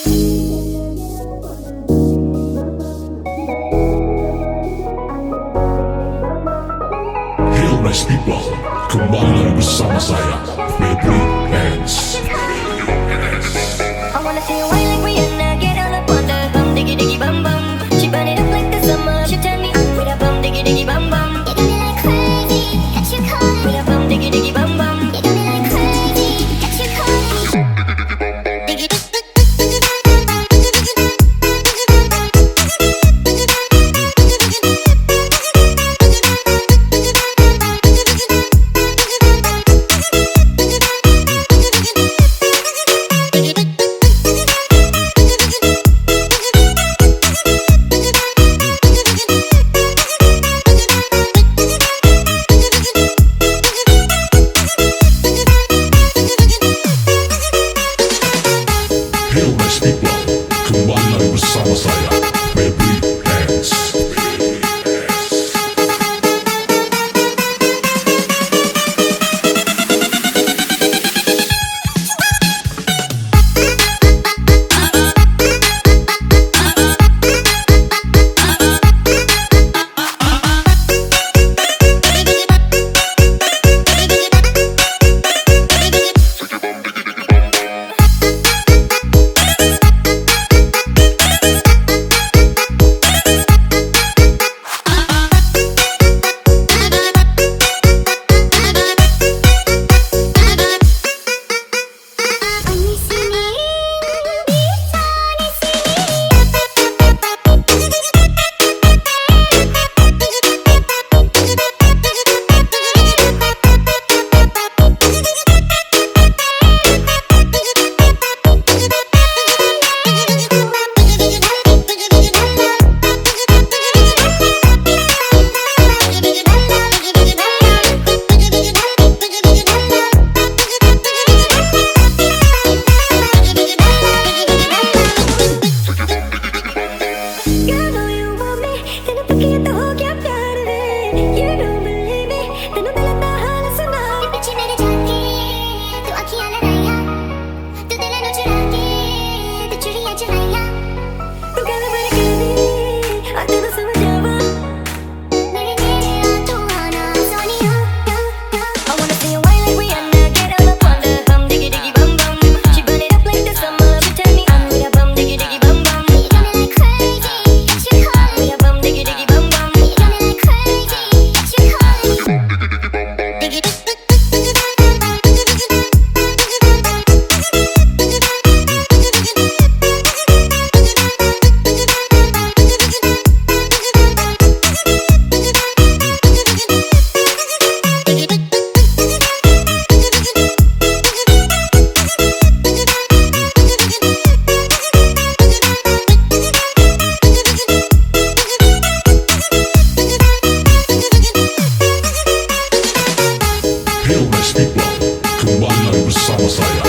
Nice people, kembali bersama saya, Baby I wanna see you like we Flores People Kembali lagi bersama saya Yeah. You Hilda Stikla Kembali bersama saya